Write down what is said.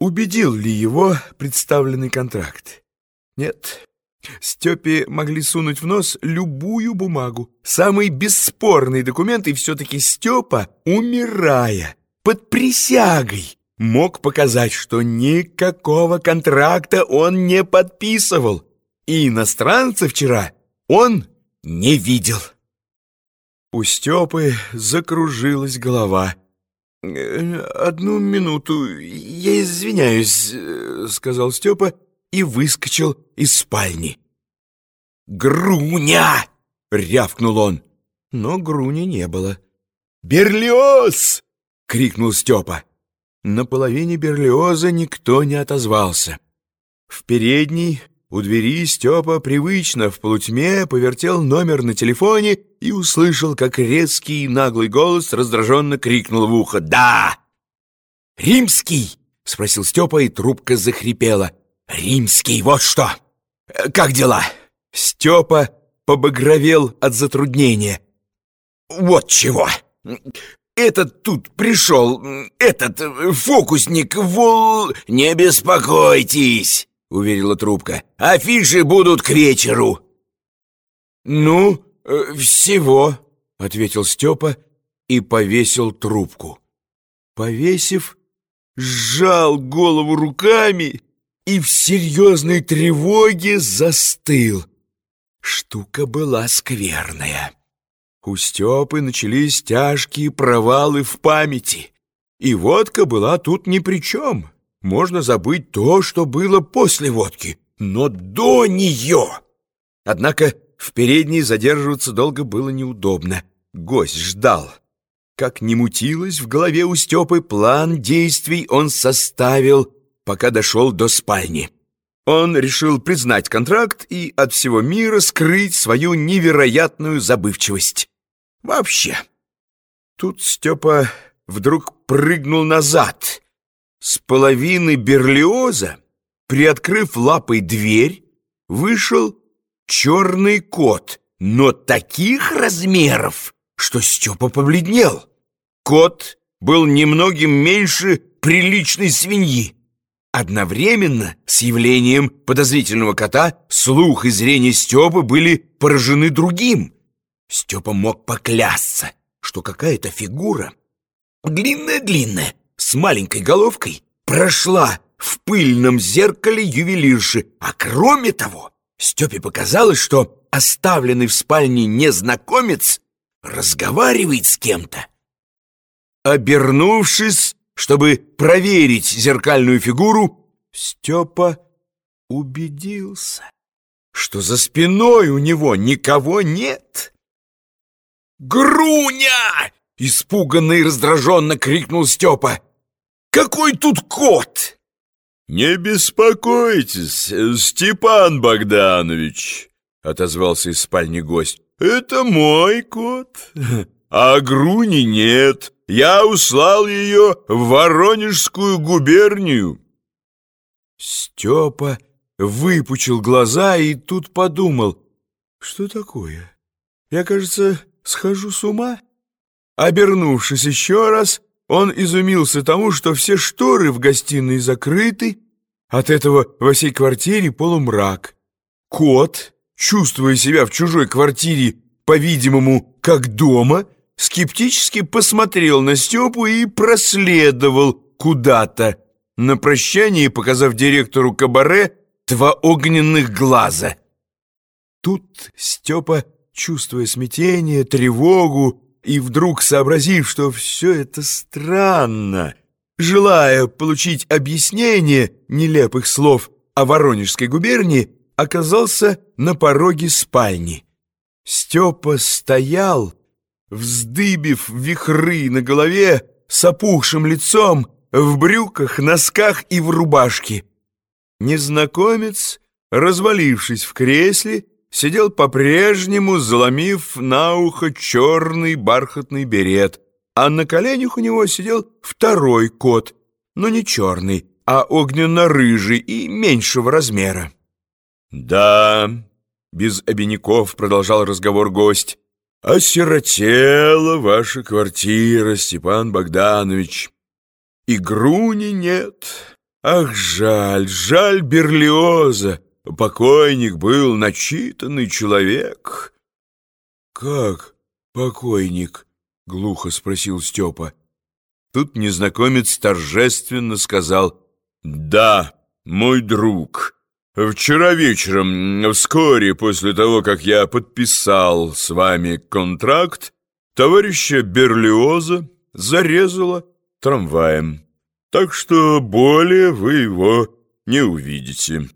Убедил ли его представленный контракт? Нет. Степе могли сунуть в нос любую бумагу, самый бесспорный документ, и все-таки Степа, умирая, под присягой, мог показать, что никакого контракта он не подписывал, и иностранца вчера он не видел. У Степы закружилась голова. «Э, «Одну минуту, я извиняюсь», — сказал Степа и выскочил из спальни. «Груня!» — рявкнул он, но Груни не было. «Берлиоз!» — крикнул Степа. На половине Берлиоза никто не отозвался. В передней у двери Степа привычно в полутьме повертел номер на телефоне и услышал, как резкий наглый голос раздраженно крикнул в ухо «Да!» «Римский!» — спросил Степа, и трубка захрипела. «Римский, вот что! Как дела?» Степа побагровел от затруднения. «Вот чего! Этот тут пришел, этот фокусник, вол...» «Не беспокойтесь!» — уверила трубка. «Афиши будут к вечеру!» «Ну, э, всего!» — ответил Степа и повесил трубку. Повесив, сжал голову руками и в серьезной тревоге застыл. Штука была скверная. У Степы начались тяжкие провалы в памяти. И водка была тут ни при чем. Можно забыть то, что было после водки, но до нее. Однако в передней задерживаться долго было неудобно. Гость ждал. Как не мутилось в голове у Степы, план действий он составил пока дошел до спальни. Он решил признать контракт и от всего мира скрыть свою невероятную забывчивость. Вообще. Тут Степа вдруг прыгнул назад. С половины Берлиоза, приоткрыв лапой дверь, вышел черный кот, но таких размеров, что Степа побледнел. Кот был немногим меньше приличной свиньи. Одновременно с явлением подозрительного кота слух и зрение Степы были поражены другим. Степа мог поклясться, что какая-то фигура, длинная-длинная, с маленькой головкой, прошла в пыльном зеркале ювелирши, а кроме того, Степе показалось, что оставленный в спальне незнакомец разговаривает с кем-то. Обернувшись, чтобы проверить зеркальную фигуру, Степа убедился, что за спиной у него никого нет. «Груня!» — испуганно и раздраженно крикнул Степа. «Какой тут кот?» «Не беспокойтесь, Степан Богданович», — отозвался из спальни гость. «Это мой кот, а Груни нет». Я услал ее в Воронежскую губернию. Степа выпучил глаза и тут подумал, что такое? Я, кажется, схожу с ума. Обернувшись еще раз, он изумился тому, что все шторы в гостиной закрыты, от этого во всей квартире полумрак. Кот, чувствуя себя в чужой квартире, по-видимому, как дома, — скептически посмотрел на Степу и проследовал куда-то, на прощание показав директору кабаре два огненных глаза. Тут Степа, чувствуя смятение, тревогу и вдруг сообразив, что все это странно, желая получить объяснение нелепых слов о Воронежской губернии, оказался на пороге спальни. Степа стоял, вздыбив вихры на голове, с опухшим лицом, в брюках, носках и в рубашке. Незнакомец, развалившись в кресле, сидел по-прежнему, заломив на ухо черный бархатный берет, а на коленях у него сидел второй кот, но не черный, а огненно-рыжий и меньшего размера. «Да», — без обиняков продолжал разговор гость, «Осиротела ваша квартира, Степан Богданович. И груни нет, Ах, жаль, жаль Берлиоза. Покойник был начитанный человек. Как покойник? Глухо спросил Степа. Тут незнакомец торжественно сказал «Да, мой друг». Вчера вечером, вскоре после того, как я подписал с вами контракт, товарища Берлиоза зарезало трамваем. Так что более вы его не увидите.